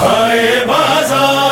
ہائے بازار۔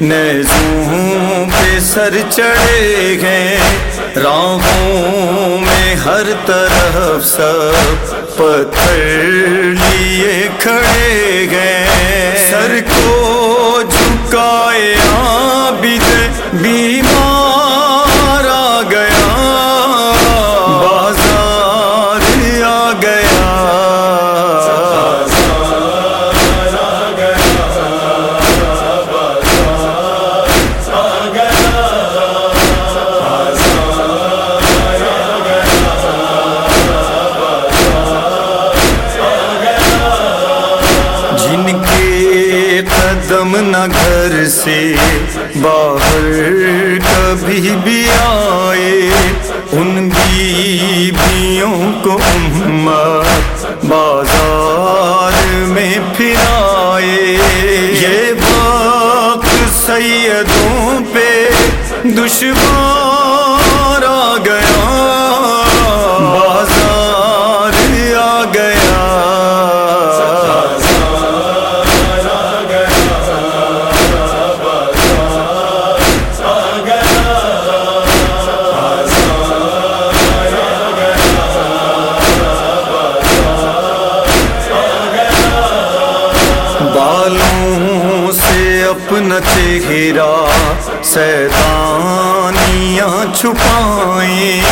نیزوں پہ سر چڑھے گئے راہوں میں ہر طرف سب پتھر لیے کھڑے گئے نہ گھر سے باہر کبھی بھی آئے، ان بیویوں کو امت بازار میں پھرائے یہ باق سیدوں پہ دشوار بالوں سے اپنا چہرہ سیدانیاں چھپائیں۔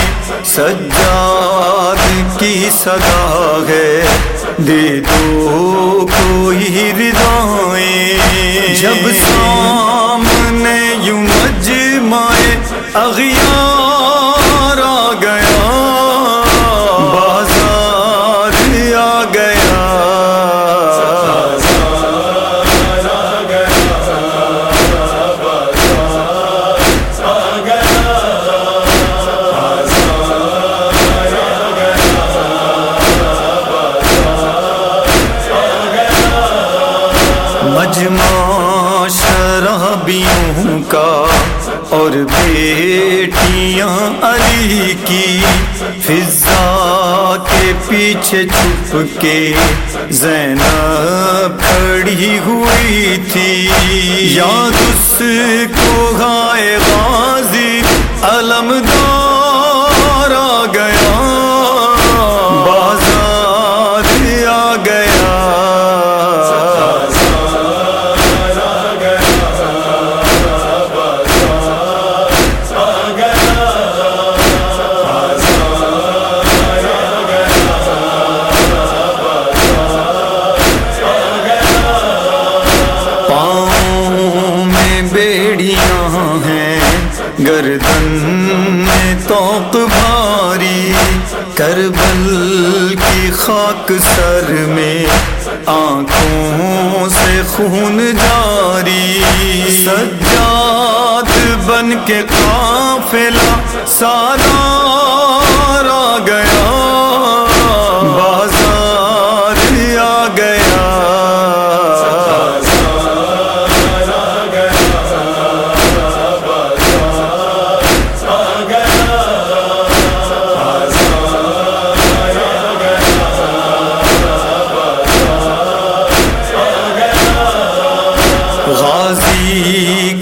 سجاد کی صدا ہے، دے دو کوئی ردائیں جب سامنے یوں مجمع اغیار صحابیوں کا اور بیٹیاں علی کی فضا کے پیچھے چھپ کے زینب کھڑی ہوئی تھی۔ یاد اس کو گائے غازی علمدار میں بھاری کربل کی خاک سر میں آنکھوں سے خون جاری سجاد بن کے قافلہ سارا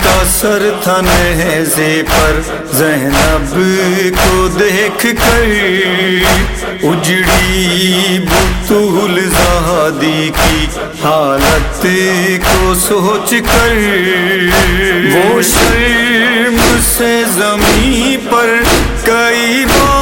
کا سر تھا نیزے پر، زینب کو دیکھ کر اجڑی بطول زہادی کی حالت کو سوچ کر۔ وہ شرم سے زمین پر کئی بار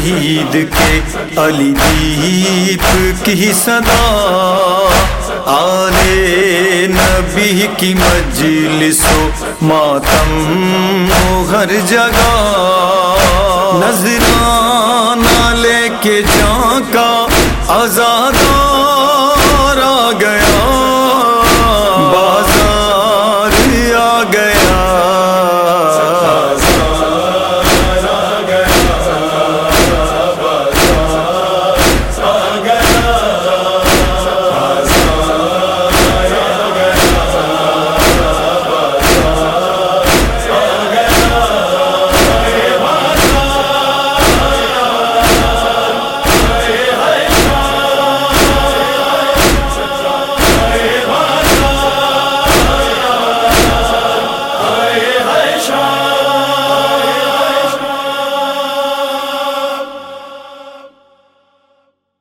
شہید کے علی دیپ کی صدا آلے نبی کی مجلس و ماتم ہو ہر جگہ نظرانہ لے کے جان کا عذاب